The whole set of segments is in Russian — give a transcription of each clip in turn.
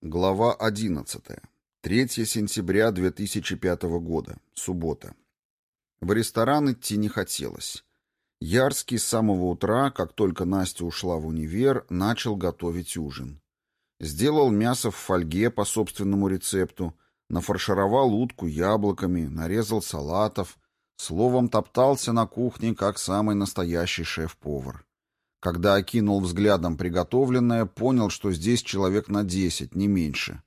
Глава 11. 3 сентября 2005 года. Суббота. В ресторан идти не хотелось. Ярский с самого утра, как только Настя ушла в универ, начал готовить ужин. Сделал мясо в фольге по собственному рецепту, нафаршировал утку яблоками, нарезал салатов, словом, топтался на кухне, как самый настоящий шеф-повар. Когда окинул взглядом приготовленное, понял, что здесь человек на десять, не меньше.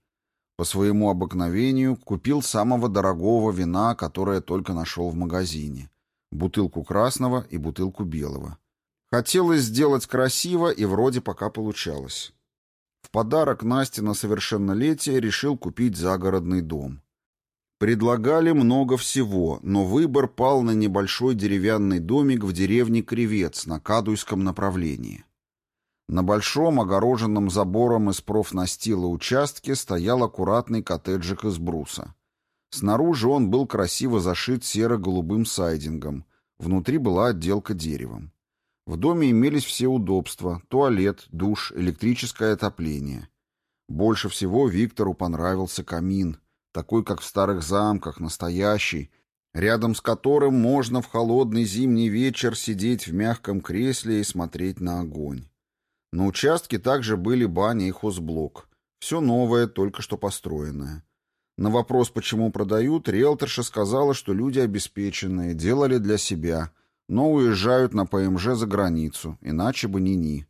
По своему обыкновению купил самого дорогого вина, которое только нашел в магазине. Бутылку красного и бутылку белого. Хотелось сделать красиво, и вроде пока получалось. В подарок Насте на совершеннолетие решил купить загородный дом. Предлагали много всего, но выбор пал на небольшой деревянный домик в деревне Кривец на Кадуйском направлении. На большом, огороженном забором из профнастила участке стоял аккуратный коттеджик из бруса. Снаружи он был красиво зашит серо-голубым сайдингом, внутри была отделка деревом. В доме имелись все удобства – туалет, душ, электрическое отопление. Больше всего Виктору понравился камин – такой, как в старых замках, настоящий, рядом с которым можно в холодный зимний вечер сидеть в мягком кресле и смотреть на огонь. На участке также были баня и хозблок. Все новое, только что построенное. На вопрос, почему продают, риэлторша сказала, что люди обеспеченные, делали для себя, но уезжают на ПМЖ за границу, иначе бы ни-ни.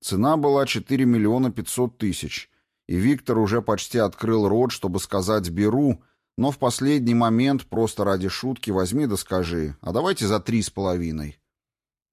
Цена была 4 миллиона 500 тысяч, и Виктор уже почти открыл рот, чтобы сказать «беру», но в последний момент просто ради шутки возьми да скажи, а давайте за три с половиной.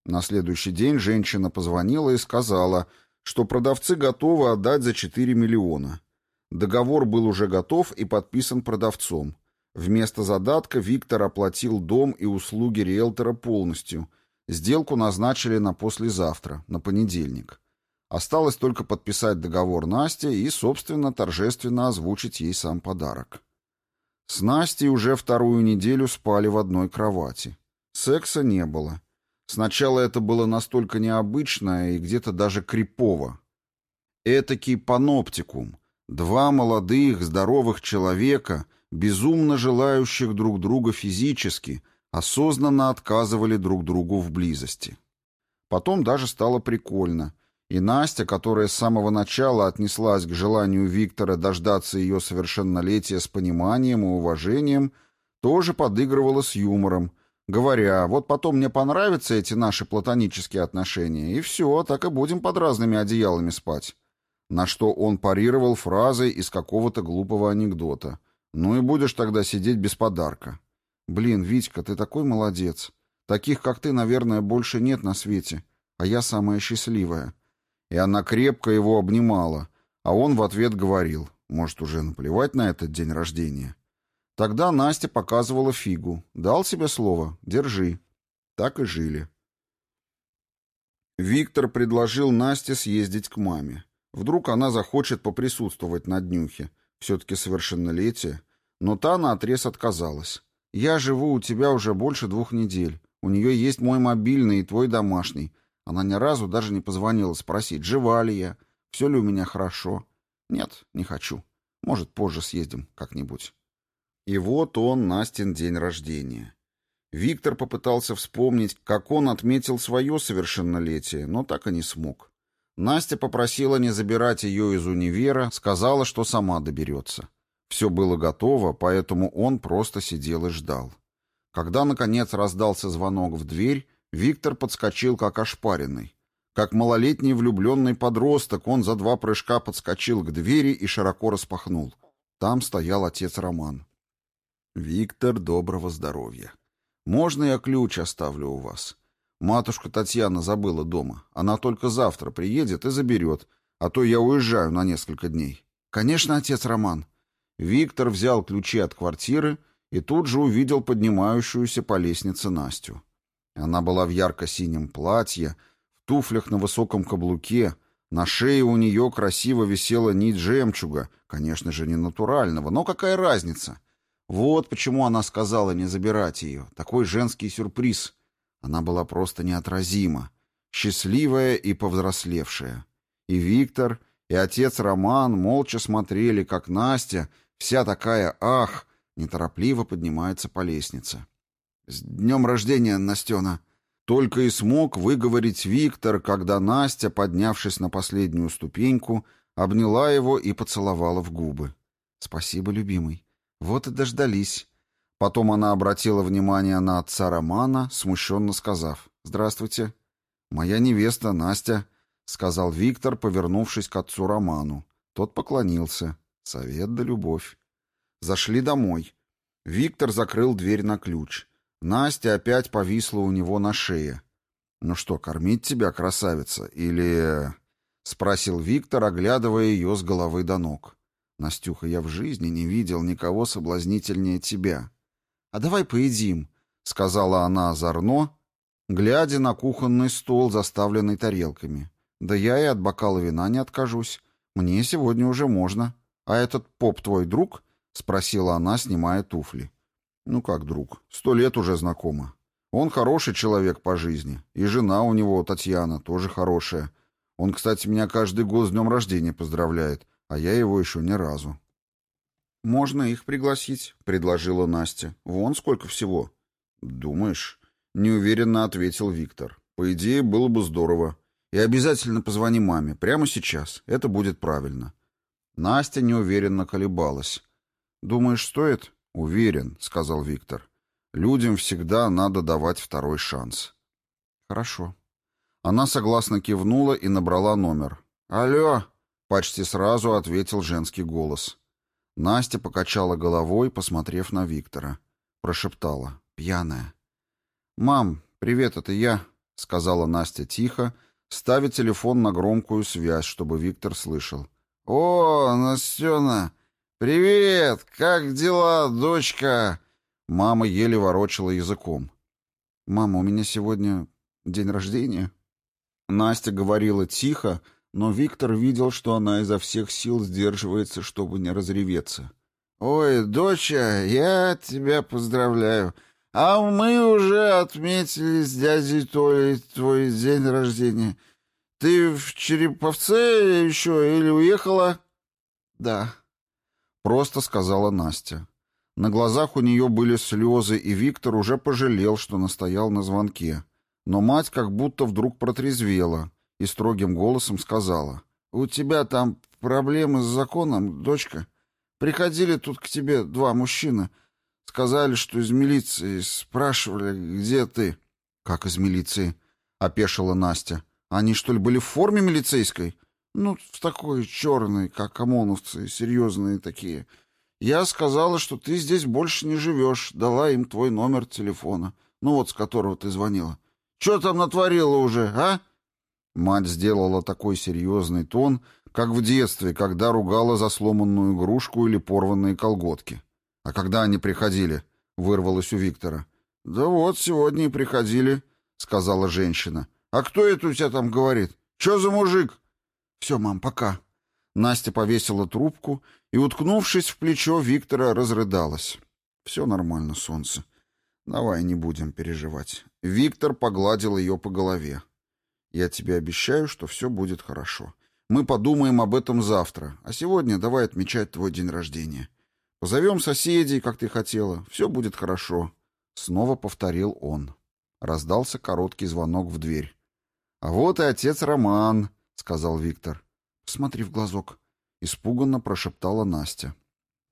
На следующий день женщина позвонила и сказала, что продавцы готовы отдать за 4 миллиона. Договор был уже готов и подписан продавцом. Вместо задатка Виктор оплатил дом и услуги риэлтора полностью. Сделку назначили на послезавтра, на понедельник. Осталось только подписать договор Насте и, собственно, торжественно озвучить ей сам подарок. С Настей уже вторую неделю спали в одной кровати. Секса не было. Сначала это было настолько необычно и где-то даже крипово. Этакий паноптикум. Два молодых, здоровых человека, безумно желающих друг друга физически, осознанно отказывали друг другу в близости. Потом даже стало прикольно — и Настя, которая с самого начала отнеслась к желанию Виктора дождаться ее совершеннолетия с пониманием и уважением, тоже подыгрывала с юмором, говоря, вот потом мне понравятся эти наши платонические отношения, и все, так и будем под разными одеялами спать. На что он парировал фразой из какого-то глупого анекдота. «Ну и будешь тогда сидеть без подарка». «Блин, Витька, ты такой молодец. Таких, как ты, наверное, больше нет на свете, а я самая счастливая» и она крепко его обнимала, а он в ответ говорил, может, уже наплевать на этот день рождения. Тогда Настя показывала фигу. Дал себе слово «держи». Так и жили. Виктор предложил Насте съездить к маме. Вдруг она захочет поприсутствовать на днюхе. Все-таки совершеннолетие. Но та наотрез отказалась. «Я живу у тебя уже больше двух недель. У нее есть мой мобильный и твой домашний. Она ни разу даже не позвонила спросить, жива ли я, все ли у меня хорошо. Нет, не хочу. Может, позже съездим как-нибудь. И вот он, Настин день рождения. Виктор попытался вспомнить, как он отметил свое совершеннолетие, но так и не смог. Настя попросила не забирать ее из универа, сказала, что сама доберется. Все было готово, поэтому он просто сидел и ждал. Когда, наконец, раздался звонок в дверь, Виктор подскочил как ошпаренный. Как малолетний влюбленный подросток, он за два прыжка подскочил к двери и широко распахнул. Там стоял отец Роман. «Виктор, доброго здоровья. Можно я ключ оставлю у вас? Матушка Татьяна забыла дома. Она только завтра приедет и заберет, а то я уезжаю на несколько дней». «Конечно, отец Роман». Виктор взял ключи от квартиры и тут же увидел поднимающуюся по лестнице Настю. Она была в ярко-синем платье, в туфлях на высоком каблуке, на шее у нее красиво висела нить жемчуга, конечно же, не натурального, но какая разница? Вот почему она сказала не забирать ее. Такой женский сюрприз. Она была просто неотразима, счастливая и повзрослевшая. И Виктор, и отец Роман молча смотрели, как Настя, вся такая «ах», неторопливо поднимается по лестнице. «С днем рождения, Настена!» Только и смог выговорить Виктор, когда Настя, поднявшись на последнюю ступеньку, обняла его и поцеловала в губы. «Спасибо, любимый. Вот и дождались». Потом она обратила внимание на отца Романа, смущенно сказав «Здравствуйте». «Моя невеста Настя», — сказал Виктор, повернувшись к отцу Роману. Тот поклонился. Совет да любовь. Зашли домой. Виктор закрыл дверь на ключ. Настя опять повисла у него на шее. «Ну что, кормить тебя, красавица, или...» — спросил Виктор, оглядывая ее с головы до ног. «Настюха, я в жизни не видел никого соблазнительнее тебя». «А давай поедим», — сказала она озорно, глядя на кухонный стол, заставленный тарелками. «Да я и от бокала вина не откажусь. Мне сегодня уже можно. А этот поп твой друг?» — спросила она, снимая туфли. Ну как друг, сто лет уже знакома. Он хороший человек по жизни, и жена у него, Татьяна, тоже хорошая. Он, кстати, меня каждый год с днем рождения поздравляет, а я его еще ни разу. «Можно их пригласить», — предложила Настя. «Вон сколько всего». «Думаешь?» — неуверенно ответил Виктор. «По идее, было бы здорово. И обязательно позвони маме. Прямо сейчас. Это будет правильно». Настя неуверенно колебалась. «Думаешь, стоит?» «Уверен», — сказал Виктор. «Людям всегда надо давать второй шанс». «Хорошо». Она согласно кивнула и набрала номер. «Алло!» — почти сразу ответил женский голос. Настя покачала головой, посмотрев на Виктора. Прошептала. «Пьяная». «Мам, привет, это я», — сказала Настя тихо, ставя телефон на громкую связь, чтобы Виктор слышал. «О, Настена!» «Привет! Как дела, дочка?» Мама еле ворочала языком. «Мама, у меня сегодня день рождения». Настя говорила тихо, но Виктор видел, что она изо всех сил сдерживается, чтобы не разреветься. «Ой, доча, я тебя поздравляю. А мы уже отметили с дядей Толей твой день рождения. Ты в Череповце еще или уехала?» «Да», Просто сказала Настя. На глазах у нее были слезы, и Виктор уже пожалел, что настоял на звонке. Но мать как будто вдруг протрезвела и строгим голосом сказала. «У тебя там проблемы с законом, дочка? Приходили тут к тебе два мужчины. Сказали, что из милиции. Спрашивали, где ты?» «Как из милиции?» — опешила Настя. «Они, что ли, были в форме милицейской?» Ну, в такой черный, как ОМОНовцы, серьезные такие. Я сказала, что ты здесь больше не живешь, дала им твой номер телефона, ну вот с которого ты звонила. Что там натворила уже, а?» Мать сделала такой серьезный тон, как в детстве, когда ругала за сломанную игрушку или порванные колготки. «А когда они приходили?» — вырвалось у Виктора. «Да вот, сегодня и приходили», — сказала женщина. «А кто это у тебя там говорит? Что за мужик?» «Все, мам, пока». Настя повесила трубку и, уткнувшись в плечо Виктора, разрыдалась. «Все нормально, солнце. Давай не будем переживать». Виктор погладил ее по голове. «Я тебе обещаю, что все будет хорошо. Мы подумаем об этом завтра, а сегодня давай отмечать твой день рождения. Позовем соседей, как ты хотела. Все будет хорошо». Снова повторил он. Раздался короткий звонок в дверь. «А вот и отец Роман», сказал Виктор. «Смотри в глазок», — испуганно прошептала Настя.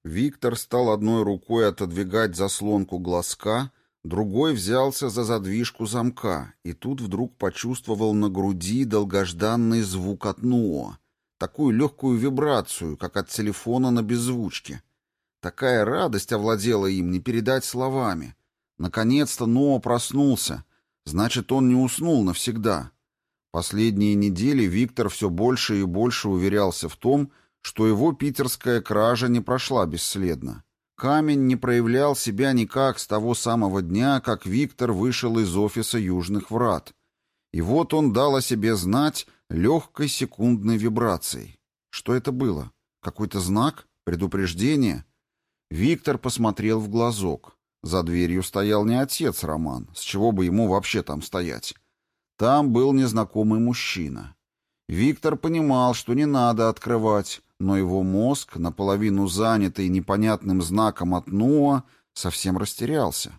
Виктор стал одной рукой отодвигать заслонку глазка, другой взялся за задвижку замка, и тут вдруг почувствовал на груди долгожданный звук от НУО, такую легкую вибрацию, как от телефона на беззвучке. Такая радость овладела им, не передать словами. Наконец-то НУО проснулся, значит, он не уснул навсегда. Последние недели Виктор все больше и больше уверялся в том, что его питерская кража не прошла бесследно. Камень не проявлял себя никак с того самого дня, как Виктор вышел из офиса Южных Врат. И вот он дал о себе знать легкой секундной вибрацией. Что это было? Какой-то знак? Предупреждение? Виктор посмотрел в глазок. За дверью стоял не отец Роман, с чего бы ему вообще там стоять. Там был незнакомый мужчина. Виктор понимал, что не надо открывать, но его мозг, наполовину занятый непонятным знаком от Ноа, совсем растерялся.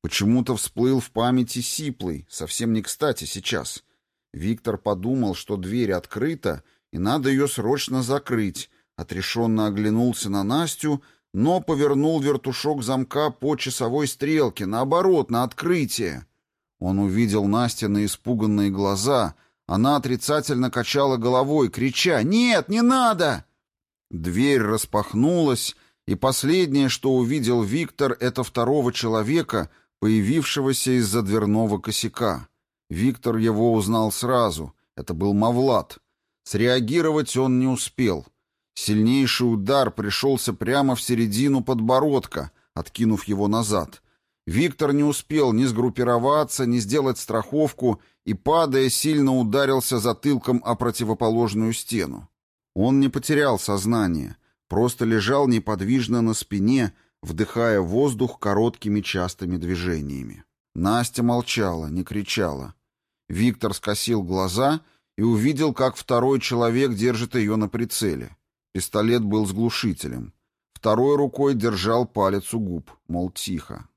Почему-то всплыл в памяти сиплый, совсем не кстати сейчас. Виктор подумал, что дверь открыта, и надо ее срочно закрыть, отрешенно оглянулся на Настю, но повернул вертушок замка по часовой стрелке, наоборот, на открытие. Он увидел Настя на испуганные глаза, она отрицательно качала головой, крича «Нет, не надо!» Дверь распахнулась, и последнее, что увидел Виктор, это второго человека, появившегося из-за дверного косяка. Виктор его узнал сразу. Это был Мавлад. Среагировать он не успел. Сильнейший удар пришелся прямо в середину подбородка, откинув его назад. Виктор не успел ни сгруппироваться, ни сделать страховку и, падая, сильно ударился затылком о противоположную стену. Он не потерял сознание, просто лежал неподвижно на спине, вдыхая воздух короткими частыми движениями. Настя молчала, не кричала. Виктор скосил глаза и увидел, как второй человек держит ее на прицеле. Пистолет был с глушителем. Второй рукой держал палец у губ, мол, тихо.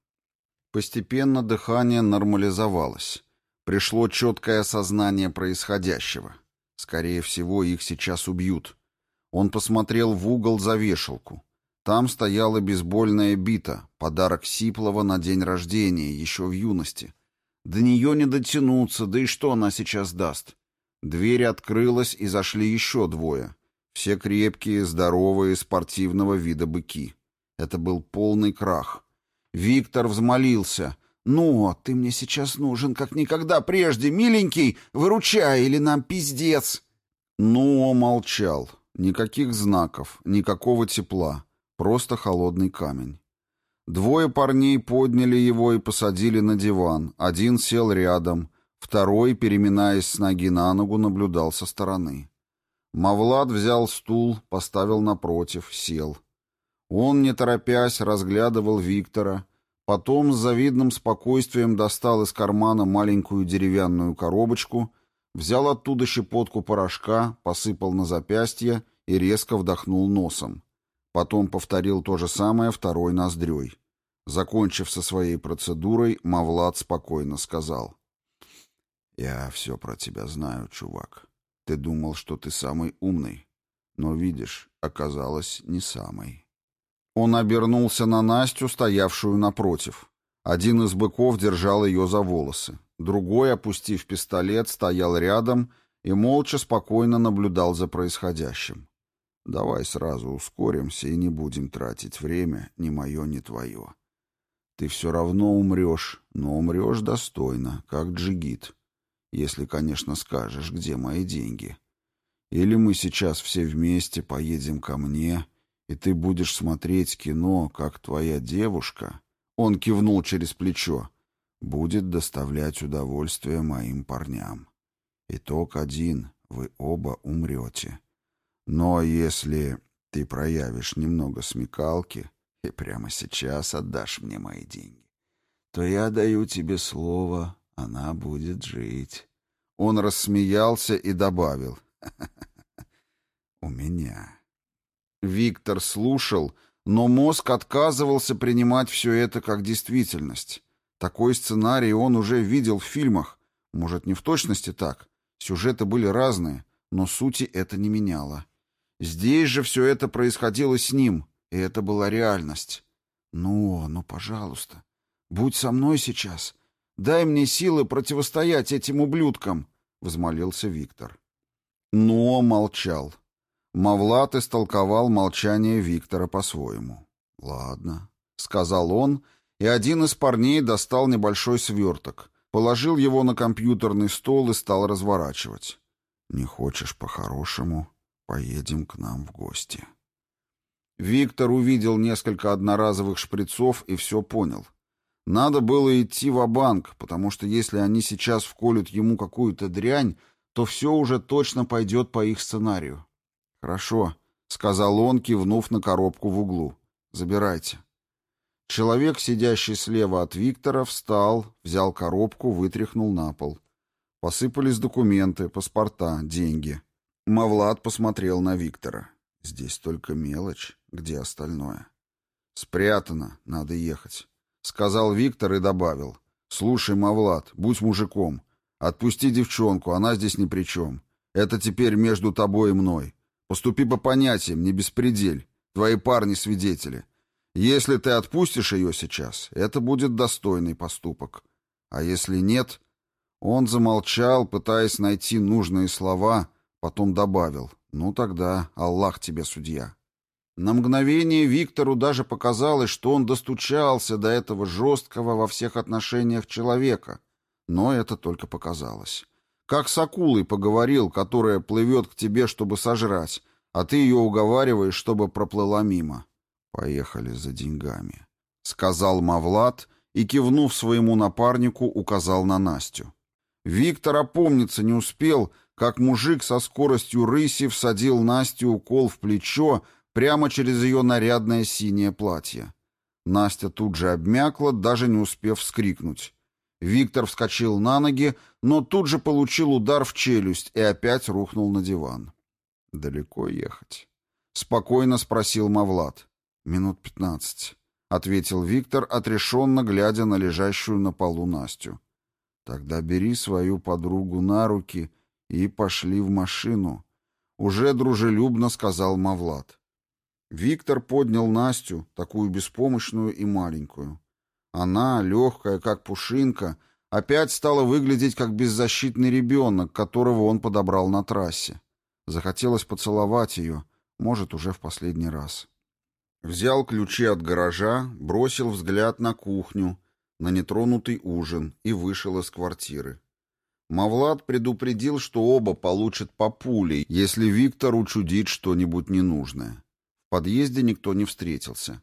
Постепенно дыхание нормализовалось. Пришло четкое осознание происходящего. Скорее всего, их сейчас убьют. Он посмотрел в угол за вешалку. Там стояла бейсбольная бита, подарок Сиплова на день рождения, еще в юности. До нее не дотянуться, да и что она сейчас даст? Дверь открылась, и зашли еще двое. Все крепкие, здоровые, спортивного вида быки. Это был полный крах. Виктор взмолился. «Ну, ты мне сейчас нужен, как никогда прежде, миленький, выручай, или нам пиздец!» Ну, молчал. Никаких знаков, никакого тепла. Просто холодный камень. Двое парней подняли его и посадили на диван. Один сел рядом, второй, переминаясь с ноги на ногу, наблюдал со стороны. Мавлад взял стул, поставил напротив, сел. Он, не торопясь, разглядывал Виктора, потом с завидным спокойствием достал из кармана маленькую деревянную коробочку, взял оттуда щепотку порошка, посыпал на запястье и резко вдохнул носом. Потом повторил то же самое второй ноздрёй. Закончив со своей процедурой, Мавлад спокойно сказал. «Я все про тебя знаю, чувак. Ты думал, что ты самый умный, но, видишь, оказалось, не самый». Он обернулся на Настю, стоявшую напротив. Один из быков держал ее за волосы. Другой, опустив пистолет, стоял рядом и молча спокойно наблюдал за происходящим. «Давай сразу ускоримся и не будем тратить время, ни мое, ни твое. Ты все равно умрешь, но умрешь достойно, как джигит. Если, конечно, скажешь, где мои деньги. Или мы сейчас все вместе поедем ко мне, и ты будешь смотреть кино, как твоя девушка, он кивнул через плечо, будет доставлять удовольствие моим парням. Итог один, вы оба умрете. Но если ты проявишь немного смекалки и прямо сейчас отдашь мне мои деньги, то я даю тебе слово, она будет жить. Он рассмеялся и добавил. «У меня». Виктор слушал, но мозг отказывался принимать все это как действительность. Такой сценарий он уже видел в фильмах. Может, не в точности так. Сюжеты были разные, но сути это не меняло. Здесь же все это происходило с ним, и это была реальность. «Ну, ну, пожалуйста, будь со мной сейчас. Дай мне силы противостоять этим ублюдкам», — взмолился Виктор. Но молчал. Мавлат истолковал молчание Виктора по-своему. «Ладно», — сказал он, и один из парней достал небольшой сверток, положил его на компьютерный стол и стал разворачивать. «Не хочешь по-хорошему? Поедем к нам в гости». Виктор увидел несколько одноразовых шприцов и все понял. Надо было идти в банк потому что если они сейчас вколют ему какую-то дрянь, то все уже точно пойдет по их сценарию. «Хорошо», — сказал он, кивнув на коробку в углу. «Забирайте». Человек, сидящий слева от Виктора, встал, взял коробку, вытряхнул на пол. Посыпались документы, паспорта, деньги. Мавлад посмотрел на Виктора. «Здесь только мелочь. Где остальное?» «Спрятано. Надо ехать», — сказал Виктор и добавил. «Слушай, Мавлад, будь мужиком. Отпусти девчонку, она здесь ни при чем. Это теперь между тобой и мной. Поступи по понятиям, не беспредель. Твои парни свидетели. Если ты отпустишь ее сейчас, это будет достойный поступок. А если нет...» Он замолчал, пытаясь найти нужные слова, потом добавил. «Ну тогда Аллах тебе судья». На мгновение Виктору даже показалось, что он достучался до этого жесткого во всех отношениях человека. Но это только показалось. Как с акулой поговорил, которая плывет к тебе, чтобы сожрать, а ты ее уговариваешь, чтобы проплыла мимо. «Поехали за деньгами», — сказал Мавлад и, кивнув своему напарнику, указал на Настю. Виктор опомниться не успел, как мужик со скоростью рыси всадил Настю укол в плечо прямо через ее нарядное синее платье. Настя тут же обмякла, даже не успев вскрикнуть. Виктор вскочил на ноги, но тут же получил удар в челюсть и опять рухнул на диван. «Далеко ехать?» — спокойно спросил Мавлад. «Минут пятнадцать», — ответил Виктор, отрешенно глядя на лежащую на полу Настю. «Тогда бери свою подругу на руки и пошли в машину», — уже дружелюбно сказал Мавлад. Виктор поднял Настю, такую беспомощную и маленькую. Она, легкая, как пушинка, опять стала выглядеть как беззащитный ребенок, которого он подобрал на трассе. Захотелось поцеловать ее, может, уже в последний раз. Взял ключи от гаража, бросил взгляд на кухню, на нетронутый ужин и вышел из квартиры. Мавлад предупредил, что оба получат по пуле, если Виктор учудит что-нибудь ненужное подъезде никто не встретился.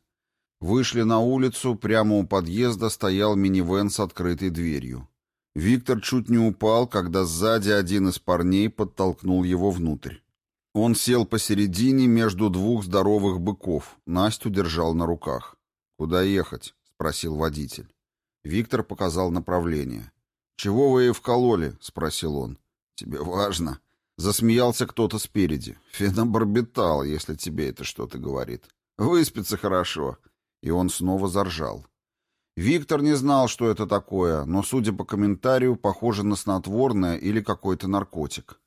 Вышли на улицу, прямо у подъезда стоял минивэн с открытой дверью. Виктор чуть не упал, когда сзади один из парней подтолкнул его внутрь. Он сел посередине между двух здоровых быков, Настю держал на руках. «Куда ехать?» — спросил водитель. Виктор показал направление. «Чего вы ей вкололи?» — спросил он. «Тебе важно?» Засмеялся кто-то спереди. Фенобарбитал, если тебе это что-то говорит. Выспится хорошо. И он снова заржал. Виктор не знал, что это такое, но, судя по комментарию, похоже на снотворное или какой-то наркотик.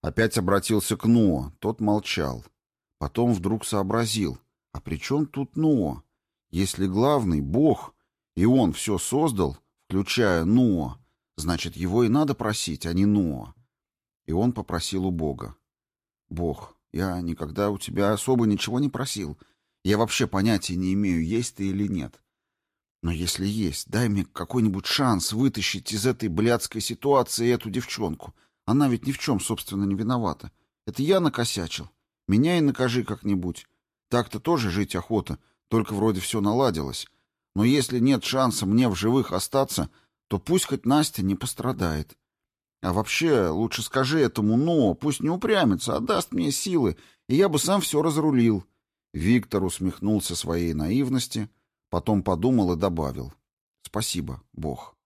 Опять обратился к Ноа, тот молчал. Потом вдруг сообразил, а при чем тут Ноа? Если главный — Бог, и он все создал, включая Ноа, значит, его и надо просить, а не Ноа. И он попросил у Бога. «Бог, я никогда у тебя особо ничего не просил. Я вообще понятия не имею, есть ты или нет. Но если есть, дай мне какой-нибудь шанс вытащить из этой блядской ситуации эту девчонку. Она ведь ни в чем, собственно, не виновата. Это я накосячил. Меня и накажи как-нибудь. Так-то тоже жить охота, только вроде все наладилось. Но если нет шанса мне в живых остаться, то пусть хоть Настя не пострадает. А вообще, лучше скажи этому «но», пусть не упрямится, а даст мне силы, и я бы сам все разрулил». Виктор усмехнулся своей наивности, потом подумал и добавил. «Спасибо, Бог».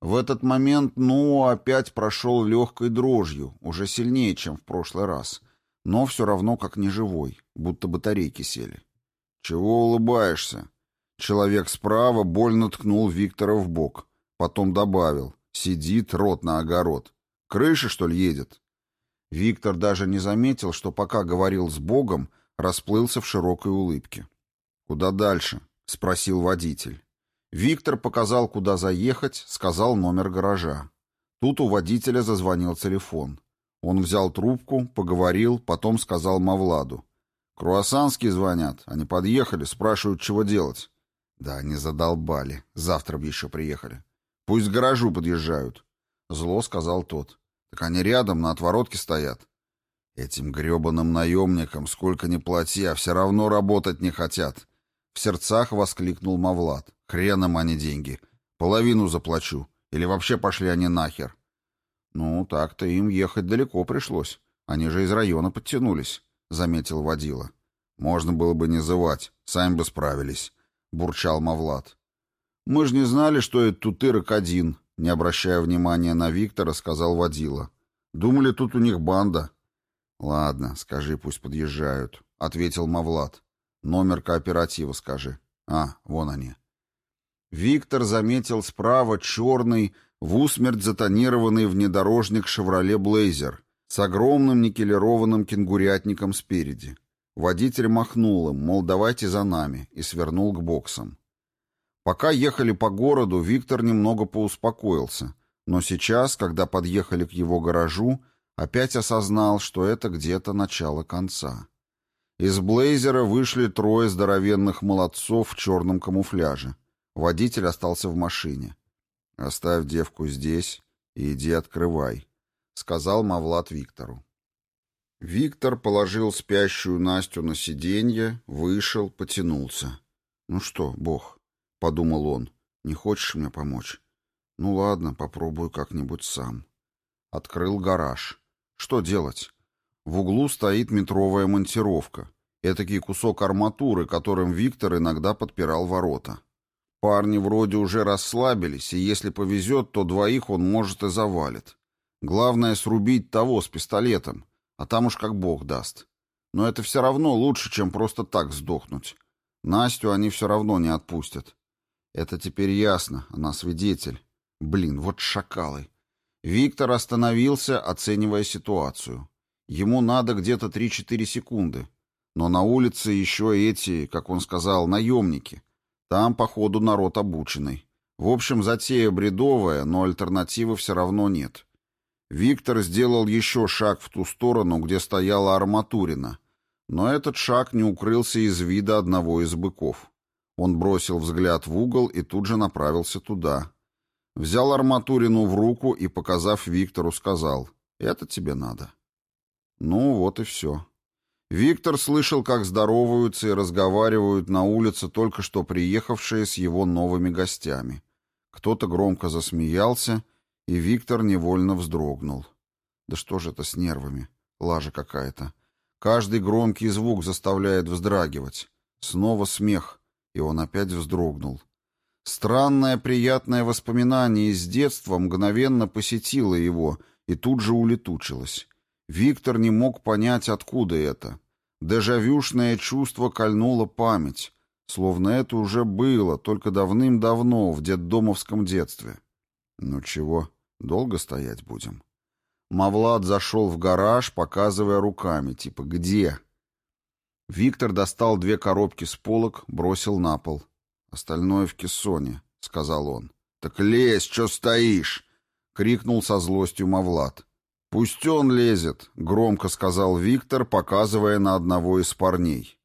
В этот момент «но» опять прошел легкой дрожью, уже сильнее, чем в прошлый раз, но все равно как неживой, будто батарейки сели. «Чего улыбаешься?» Человек справа больно ткнул Виктора в бок, потом добавил. Сидит, рот на огород. Крыша, что ли, едет? Виктор даже не заметил, что пока говорил с Богом, расплылся в широкой улыбке. «Куда дальше?» — спросил водитель. Виктор показал, куда заехать, сказал номер гаража. Тут у водителя зазвонил телефон. Он взял трубку, поговорил, потом сказал Мавладу. «Круассанские звонят. Они подъехали, спрашивают, чего делать». «Да, они задолбали. Завтра бы еще приехали». Пусть к гаражу подъезжают. Зло сказал тот. Так они рядом, на отворотке стоят. Этим гребаным наемникам сколько ни плати, а все равно работать не хотят. В сердцах воскликнул Мавлад. Хреном они деньги. Половину заплачу. Или вообще пошли они нахер. Ну, так-то им ехать далеко пришлось. Они же из района подтянулись, заметил водила. Можно было бы не зывать, сами бы справились, бурчал Мавлад. «Мы же не знали, что это Тутырок один», — не обращая внимания на Виктора, сказал водила. «Думали, тут у них банда». Ладно, скажи, пусть подъезжают, ответил Мавлад. Номер кооператива скажи. А, вон они. Виктор заметил справа черный, в усмерть затонированный внедорожник «Шевроле Блейзер» с огромным никелированным кенгурятником спереди. Водитель махнул им, мол, давайте за нами, и свернул к боксам. Пока ехали по городу, Виктор немного поуспокоился, но сейчас, когда подъехали к его гаражу, опять осознал, что это где-то начало конца. Из блейзера вышли трое здоровенных молодцов в черном камуфляже. Водитель остался в машине. «Оставь девку здесь и иди открывай», — сказал Мавлад Виктору. Виктор положил спящую Настю на сиденье, вышел, потянулся. «Ну что, Бог?» — подумал он. «Не хочешь мне помочь?» «Ну ладно, попробую как-нибудь сам». Открыл гараж. Что делать? В углу стоит метровая монтировка. Этакий кусок арматуры, которым Виктор иногда подпирал ворота. Парни вроде уже расслабились, и если повезет, то двоих он, может, и завалит. Главное — срубить того с пистолетом, а там уж как бог даст. Но это все равно лучше, чем просто так сдохнуть. Настю они все равно не отпустят. Это теперь ясно, она свидетель. Блин, вот шакалы. Виктор остановился, оценивая ситуацию. Ему надо где-то 3-4 секунды. Но на улице еще эти, как он сказал, наемники. Там, походу, народ обученный. В общем, затея бредовая, но альтернативы все равно нет. Виктор сделал еще шаг в ту сторону, где стояла арматурина, но этот шаг не укрылся из вида одного из быков. Он бросил взгляд в угол и тут же направился туда. Взял арматурину в руку и, показав Виктору, сказал «Это тебе надо». Ну, вот и все. Виктор слышал, как здороваются и разговаривают на улице только что приехавшие с его новыми гостями. Кто-то громко засмеялся, и Виктор невольно вздрогнул. Да что же это с нервами? Лажа какая-то. Каждый громкий звук заставляет вздрагивать. Снова смех, и он опять вздрогнул. Странное приятное воспоминание из детства мгновенно посетило его и тут же улетучилось. Виктор не мог понять, откуда это. Дежавюшное чувство кольнуло память, словно это уже было, только давным-давно, в детдомовском детстве. Ну чего, Долго стоять будем? Мавлад зашел в гараж, показывая руками, типа «Где?». Виктор достал две коробки с полок, бросил на пол. «Остальное в кессоне», — сказал он. «Так лезь, что стоишь!» — крикнул со злостью Мавлад. «Пусть он лезет», — громко сказал Виктор, показывая на одного из парней.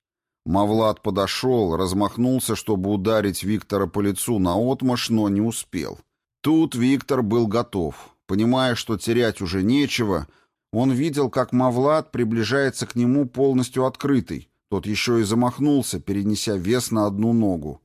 Мавлад подошел, размахнулся, чтобы ударить Виктора по лицу наотмашь, но не успел. Тут Виктор был готов. Понимая, что терять уже нечего, он видел, как Мавлад приближается к нему полностью открытый. Тот еще и замахнулся, перенеся вес на одну ногу.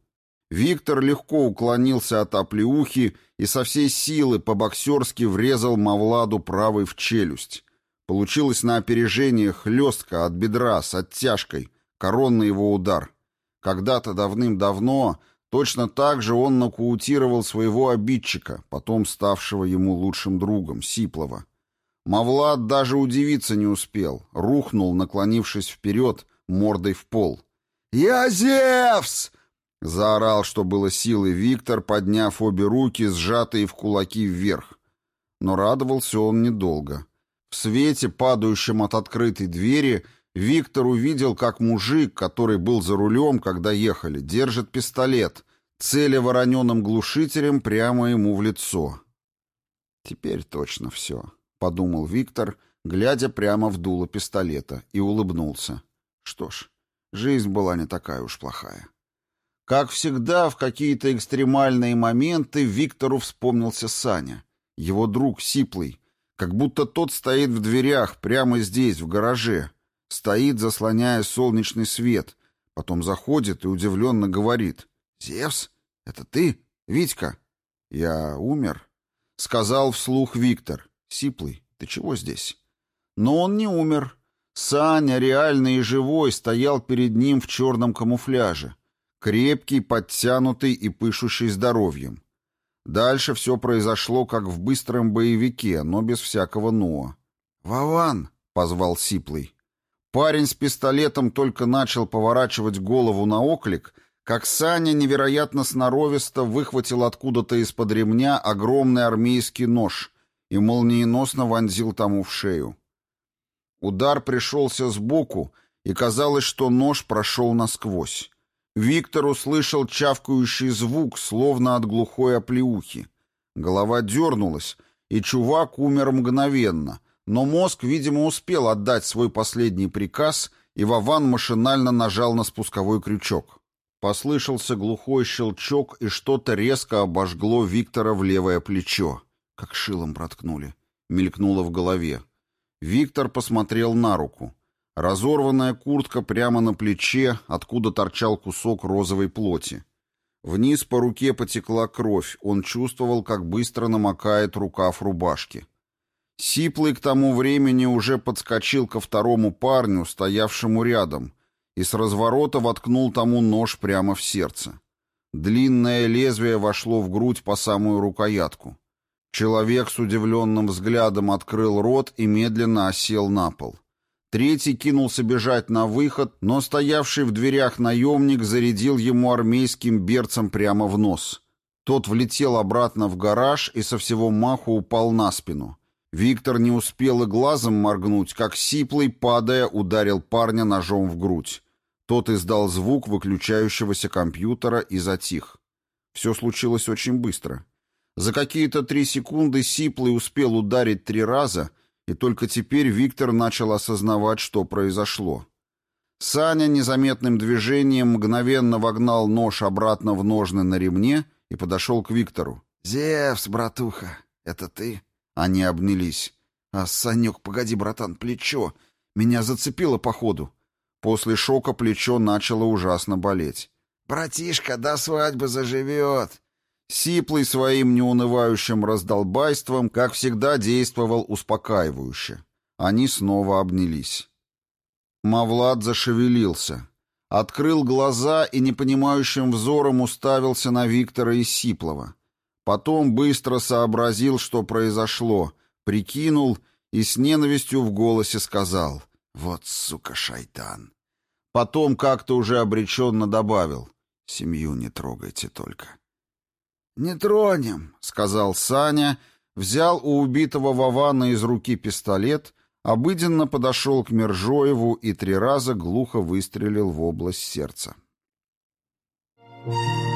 Виктор легко уклонился от оплеухи и со всей силы по-боксерски врезал Мавладу правой в челюсть. Получилось на опережение хлестка от бедра с оттяжкой, коронный его удар. Когда-то давным-давно Точно так же он нокаутировал своего обидчика, потом ставшего ему лучшим другом, Сиплова. Мавлад даже удивиться не успел, рухнул, наклонившись вперед, мордой в пол. «Я Зевс!» — заорал, что было силы Виктор, подняв обе руки, сжатые в кулаки вверх. Но радовался он недолго. В свете, падающем от открытой двери, Виктор увидел, как мужик, который был за рулем, когда ехали, держит пистолет, целя вороненым глушителем прямо ему в лицо. «Теперь точно все», — подумал Виктор, глядя прямо в дуло пистолета, и улыбнулся. Что ж, жизнь была не такая уж плохая. Как всегда, в какие-то экстремальные моменты Виктору вспомнился Саня, его друг Сиплый, как будто тот стоит в дверях прямо здесь, в гараже, Стоит, заслоняя солнечный свет, потом заходит и удивленно говорит. «Зевс, это ты, Витька?» «Я умер», — сказал вслух Виктор. «Сиплый, ты чего здесь?» Но он не умер. Саня, реальный и живой, стоял перед ним в черном камуфляже. Крепкий, подтянутый и пышущий здоровьем. Дальше все произошло, как в быстром боевике, но без всякого «но». «Вован!» — позвал Сиплый. Парень с пистолетом только начал поворачивать голову на оклик, как Саня невероятно сноровисто выхватил откуда-то из-под ремня огромный армейский нож и молниеносно вонзил тому в шею. Удар пришелся сбоку, и казалось, что нож прошел насквозь. Виктор услышал чавкающий звук, словно от глухой оплеухи. Голова дернулась, и чувак умер мгновенно, но мозг, видимо, успел отдать свой последний приказ, и Вован машинально нажал на спусковой крючок. Послышался глухой щелчок, и что-то резко обожгло Виктора в левое плечо. Как шилом проткнули. Мелькнуло в голове. Виктор посмотрел на руку. Разорванная куртка прямо на плече, откуда торчал кусок розовой плоти. Вниз по руке потекла кровь, он чувствовал, как быстро намокает рукав рубашки. Сиплый к тому времени уже подскочил ко второму парню, стоявшему рядом, и с разворота воткнул тому нож прямо в сердце. Длинное лезвие вошло в грудь по самую рукоятку. Человек с удивленным взглядом открыл рот и медленно осел на пол. Третий кинулся бежать на выход, но стоявший в дверях наемник зарядил ему армейским берцем прямо в нос. Тот влетел обратно в гараж и со всего маху упал на спину. Виктор не успел и глазом моргнуть, как сиплый, падая, ударил парня ножом в грудь. Тот издал звук выключающегося компьютера и затих. Все случилось очень быстро. За какие-то три секунды Сиплый успел ударить три раза — и только теперь Виктор начал осознавать, что произошло. Саня незаметным движением мгновенно вогнал нож обратно в ножны на ремне и подошел к Виктору. «Зевс, братуха, это ты?» Они обнялись. «А, Санек, погоди, братан, плечо. Меня зацепило походу». После шока плечо начало ужасно болеть. «Братишка, до свадьбы заживет. Сиплый своим неунывающим раздолбайством, как всегда, действовал успокаивающе. Они снова обнялись. Мавлад зашевелился. Открыл глаза и непонимающим взором уставился на Виктора и Сиплова. Потом быстро сообразил, что произошло, прикинул и с ненавистью в голосе сказал «Вот, сука, шайтан». Потом как-то уже обреченно добавил «Семью не трогайте только». «Не тронем», — сказал Саня, взял у убитого Вована из руки пистолет, обыденно подошел к Мержоеву и три раза глухо выстрелил в область сердца. Thank you.